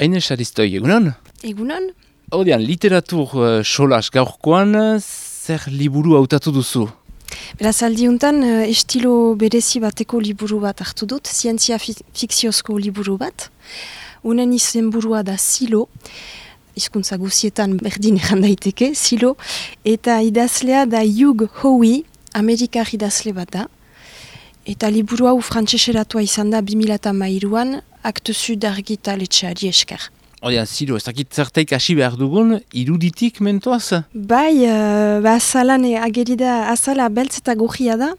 Haine esariztoi, egunon? Egunon? Hodian, literatur uh, solas gaurkoan, zer liburu hautatu duzu? Beraz aldiuntan, uh, estilo berezi bateko liburu bat hartu dut, zientzia fi fikziozko liburu bat. Unen izenburua da Silo, hizkuntza guzietan berdin egan daiteke, Silo, eta idazlea da Hugh Howey, Amerikar idazle bat da. Eta liburu hau frantseseratua izan da 2008an, aktu sud argitaletxeari esker. Hodian, Silo, ez dakit zertaik hasi behar dugun, iruditik mentoaz? Bai, uh, ba azalan agerida azala beltz eta gojia da.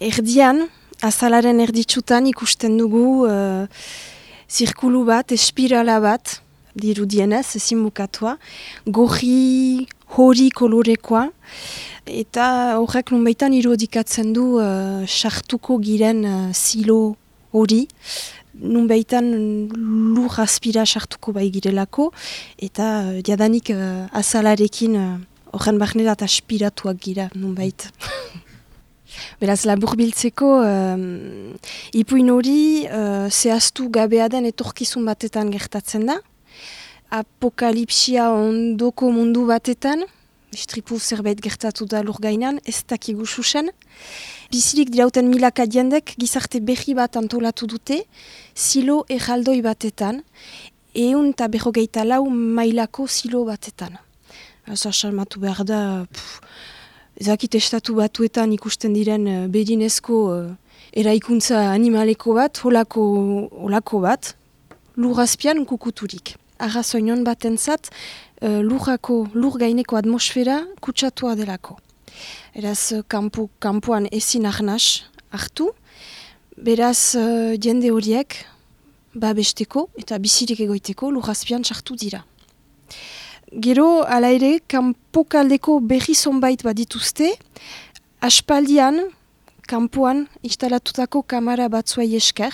Erdian, azalaren erditsutan ikusten dugu uh, zirkulu bat, espirala bat, dirudienez, ezin bukatua, goji hori kolorekoa, eta horrek nunbaitan irudikatzen du uh, sartuko giren uh, silo hori, nunbaitan lur aspira sartuko bai girelako, eta uh, jadanik uh, azalarekin horren uh, barnera eta aspiratuak gira nunbait. Beraz, labur biltzeko, um, ipuin hori uh, zehaztu gabea den etorkizun batetan gertatzen da. Apokalipsia ondoko mundu batetan, istripu zerbait gertatu da lur gainan, ez dakigu susen. Bizirik dirauten milaka diendek gizarte berri bat antolatu dute, silo erraldoi batetan, eun eta berrogeita lau mailako silo batetan. Asa salmatu behar da, ezakit estatu batuetan ikusten diren uh, bedinezko uh, eraikuntza animaleko bat, holako, holako bat, lurrazpian kukuturik. Arrazoinon batentzat, uh, lurrako, lur gaineko atmosfera kutsatua delako. Eraz, kampu, kampuan ezin arnaz hartu, beraz, uh, jende horiek, babesteko eta bizirik egoiteko lurrazpian sartu dira. Gero, ala ere, kanpokaldeko berri zonbait bat dituzte, aspaldian, kanpoan, instalatutako kamara batzuei esker,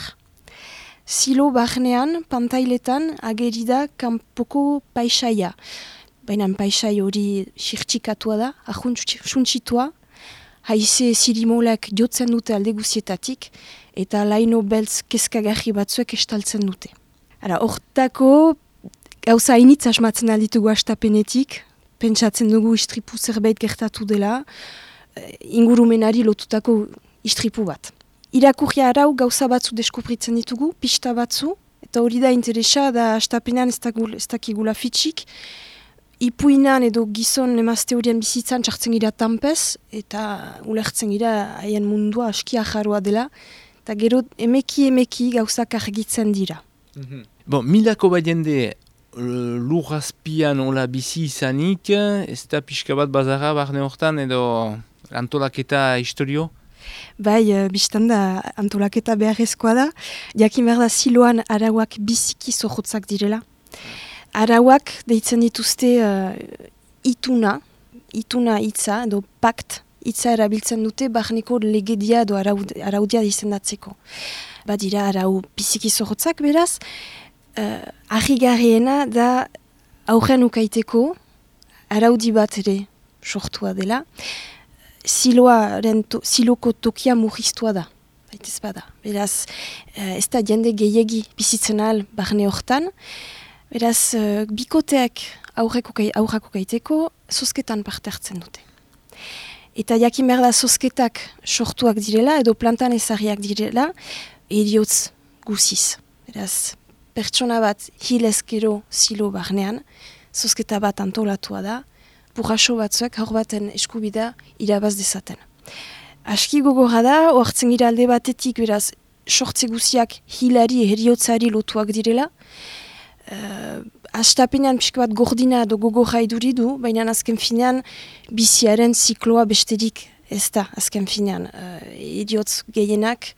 silo barnean, pantailetan, agerida kanpoko paisaia. Baina paisai hori sirtxikatua da, ahuntsitua, haize zirimolak jotzen dute alde guzietatik, eta laino beltz kezkagarri batzuek estaltzen dute. Ara, hortako, gauza hainitz asmatzen alditugu astapenetik, pentsatzen dugu istripu zerbait gertatu dela, eh, ingurumenari lotutako istripu bat. Irakurria arau gauza batzu deskubritzen ditugu, pista batzu, eta hori da interesa da astapenean ez dakigula fitxik, ipuinan edo gizon emazte horien bizitzan txartzen gira tampez, eta ulertzen gira haien mundua askia jarroa dela, eta gero emeki emeki gauzak argitzen dira. Mm -hmm. Bon, milako bat jende lurrazpian hola bizi izanik, ez da pixka bat bazara barne hortan edo antolaketa historio? Bai, uh, biztan da antolaketa beharrezkoa da. Jakin behar da siloan arauak biziki zohotzak direla. Arauak deitzen dituzte uh, ituna, ituna hitza edo pakt hitza erabiltzen dute barneko legedia edo araudia izendatzeko. Badira arau biziki zohotzak beraz, uh, da aurren ukaiteko araudi bat ere sortua dela. Siloaren to, siloko tokia murriztua da. Baitez bada. Beraz, uh, ez da jende gehiagi bizitzen al barne hortan. Beraz, uh, bikoteak aurrak ukaiteko zozketan parte hartzen dute. Eta jakin behar da zozketak sortuak direla edo plantan ezariak direla, eriotz guziz. Beraz, pertsona bat hilezkero silo barnean, zozketa bat antolatua da, burraso batzuek haur baten eskubida irabaz dezaten. Aski gogorra da, oartzen gira alde batetik, beraz, sortze guziak hilari, heriotzari lotuak direla, uh, Astapenean pixka bat gordina edo gogorra iduridu, baina azken finean biziaren zikloa besterik ez da azken finean. Uh, idiotz gehienak,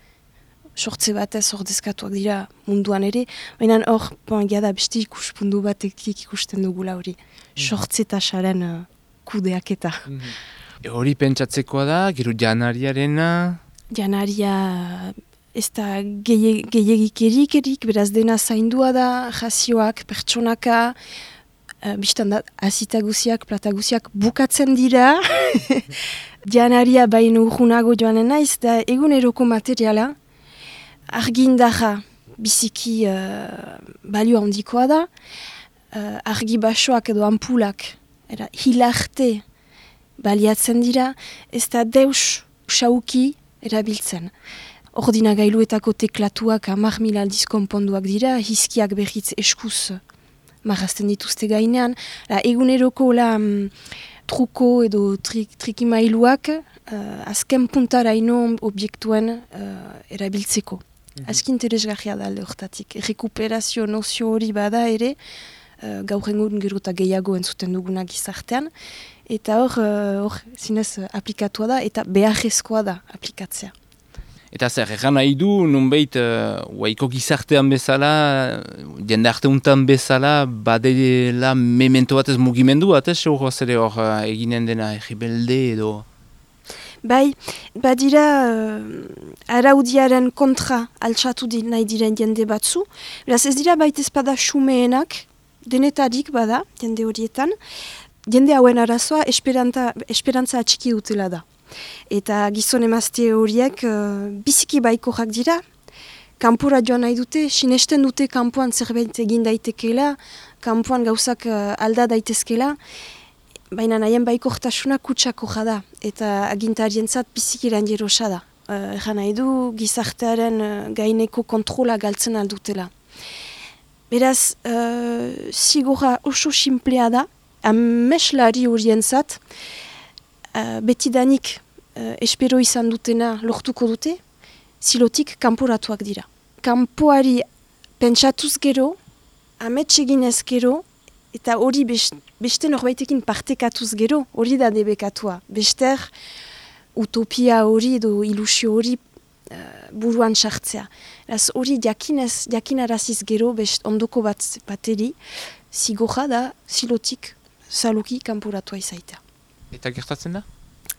sortze batez ordezkatuak dira munduan ere, baina hor, bon, gada beste ikuspundu batek ikusten dugula hori, mhm. sortze eta xaren uh, kudeak eta. Mhm. E hori pentsatzekoa da, gero janariaren? Janaria ez da gehiagik erik beraz dena zaindua da, jazioak, pertsonaka, uh, biztan da, azitaguziak, plataguziak bukatzen dira, janaria baino urgunago joanen naiz, da eguneroko materiala, argindarra biziki uh, balio handikoa da, uh, argi basoak edo ampulak, era, hilarte baliatzen dira, ez da deus sauki erabiltzen. Ordinagailuetako teklatuak amar mil aldiz konponduak dira, hizkiak behitz eskuz marrazten dituzte gainean. La, eguneroko la, mm, truko edo trik, trikimailuak uh, azken puntara ino objektuen uh, erabiltzeko. Mm -hmm. Azkin interesgarria da alde horretatik. Rekuperazio nozio hori bada ere, uh, gaur engun gero eta gehiago entzuten duguna gizartean. Eta hor, uh, hor zinez aplikatua da eta beharrezkoa da aplikatzea. Eta zer, egan nahi du, nunbeit, uh, gizartean bezala, jende arte untan bezala, badela memento bat ez mugimendu bat, ez hor hor uh, eginen dena egibelde edo... Bai, badira uh, araudiaren kontra altsatu di nahi diren jende batzu. Beraz ez dira baita ezpada xumeenak, denetarik bada, jende horietan. Jende hauen arazoa esperantza atxiki dutela da. Eta gizon emazte horiek uh, biziki baiko jak dira. Kampura joan nahi dute, sinesten dute kampuan zerbait egin daitekeela, kampuan gauzak uh, alda daitezkela, baina nahien baiko jortasuna kutsako jada, eta agintarien zat biziki eran jerosa da. Uh, nahi du gizartearen uh, gaineko kontrola galtzen aldutela. Beraz, uh, zigora oso simplea da, ameslari horien zat, uh, betidanik uh, espero izan dutena lortuko dute, zilotik kanporatuak dira. Kanpoari pentsatuz gero, ametsegin ez gero, eta hori beste norbaitekin partekatuz gero, hori da debekatua. Bester utopia hori edo ilusio hori uh, buruan sartzea. Ez hori jakinez, jakinaraziz gero, best ondoko bat bateri, zigoja da zilotik saluki kanporatua izaitea. Eta gertatzen da?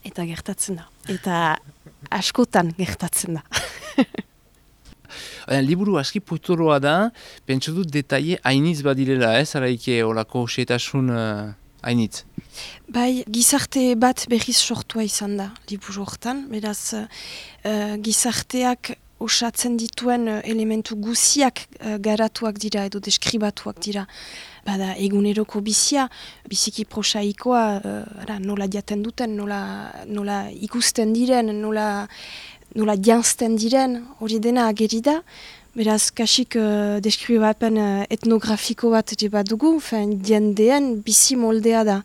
Eta gertatzen da. Eta askotan gertatzen da. liburu aski putoroa da, pentsu dut detaile hainitz badirela, ez, araike olako setasun uh, hainitz. Bai, gizarte bat berriz sortua izan da, liburu hortan, beraz, uh, gizarteak osatzen dituen elementu guziak uh, garatuak dira edo deskribatuak dira. Bada, eguneroko bizia, biziki prosaikoa, uh, nola diaten duten, nola, nola ikusten diren, nola, nola janzten diren, hori dena ageri da. Beraz, kasik uh, deskribapen uh, etnografiko bat bat dugu, fen, diendean bizi moldea da.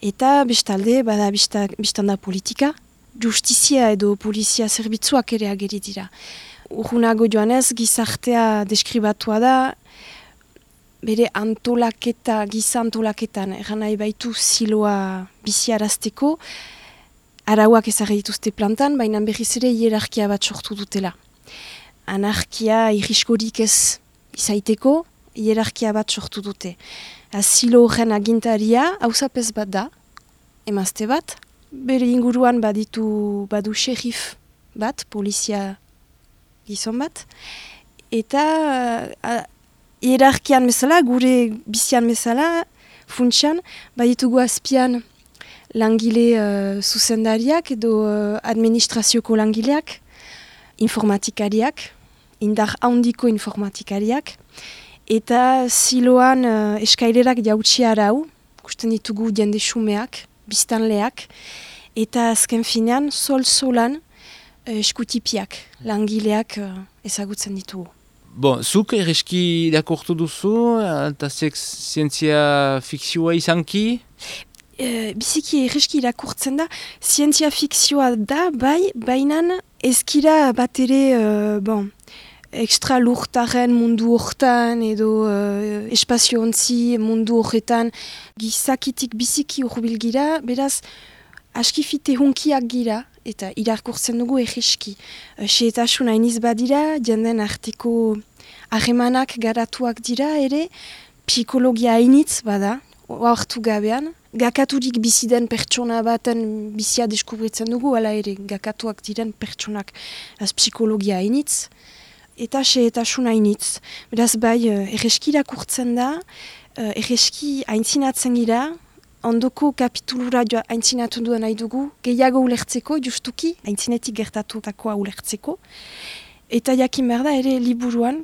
Eta bestalde, bada, biztan da politika, justizia edo polizia zerbitzuak ere ageri dira. Urrunago joanez, gizartea deskribatua da, bere antolaketa, giza antolaketan, eran nahi baitu ziloa biziarazteko, arauak ezarri dituzte plantan, baina berriz ere hierarkia bat sortu dutela. Anarkia irriskorik ez izaiteko, hierarkia bat sortu dute. Azilo horren agintaria, hausapez bat da, emazte bat, bere inguruan baditu badu xerif bat, polizia gizon bat, eta hierarkian bezala, gure bizian bezala, funtsian, baditugu azpian langile uh, zuzendariak edo uh, administrazioko langileak, informatikariak, indar handiko informatikariak, eta ziloan uh, eskailerak jautsi arau, kusten ditugu jende sumeak, biztanleak, eta azken finean, sol-solan uh, eskutipiak, langileak uh, ezagutzen ditugu. Bon, zuk erreski dakortu duzu, eta zientzia fikzioa izanki? E, biziki erreski irakurtzen da, zientzia fikzioa da, bai, bainan ezkira bat ere, uh, bon, ekstra lurtaren mundu hortan edo uh, espazio ontzi mundu horretan gizakitik biziki urbil gira, beraz, askifite hunkiak gira, eta irakurtzen dugu egiski. Seetasun hainiz badira, jenden arteko harremanak garatuak dira ere, psikologia hainitz bada, oartu gabean, gakaturik biziden pertsona baten bizia deskubritzen dugu, ala ere, gakatuak diren pertsonak az psikologia hainitz, eta seetasun hainitz. Beraz bai, erreski irakurtzen da, erreski haintzinatzen gira, ondoko kapitulura joa haintzinatu duen nahi dugu, gehiago ulertzeko, justuki, haintzinetik gertatutakoa ulertzeko. Eta jakin behar da, ere liburuan,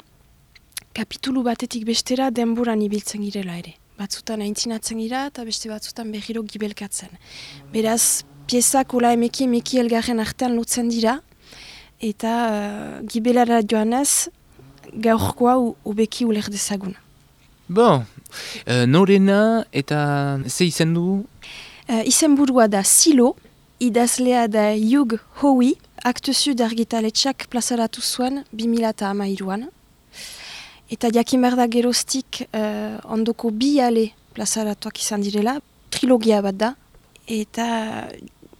kapitulu batetik bestera denboran ibiltzen girela ere. Batzutan aintzinatzen gira eta beste batzutan behiro gibelkatzen. Beraz, piezak ola emeki emeki elgarren artean lotzen dira, eta uh, gibelara joanez, gaurkoa ubeki uler dezagun. Bon, uh, norena eta ze izen du? Uh, izen da Silo, idazlea da Hugh Howie, aktu sud argitaletxak plazaratu zuen 2008an. Eta jakin behar da geroztik uh, ondoko bi ale plazaratuak izan direla, trilogia bat da. Eta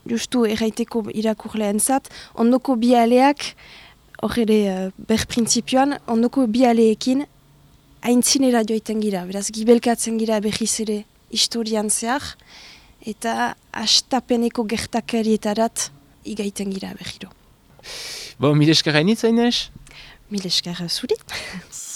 justu erraiteko irakurleen zat, ondoko bi aleak, hor ere uh, ber prinsipioan, ondoko bi aleekin haintzinera joiten gira, beraz gibelkatzen gira behiz ere historian zehar, eta astapeneko gertakarietarat igaiten gira behiro. Bo, mil esker hainitza, Inez? Mil esker zuri.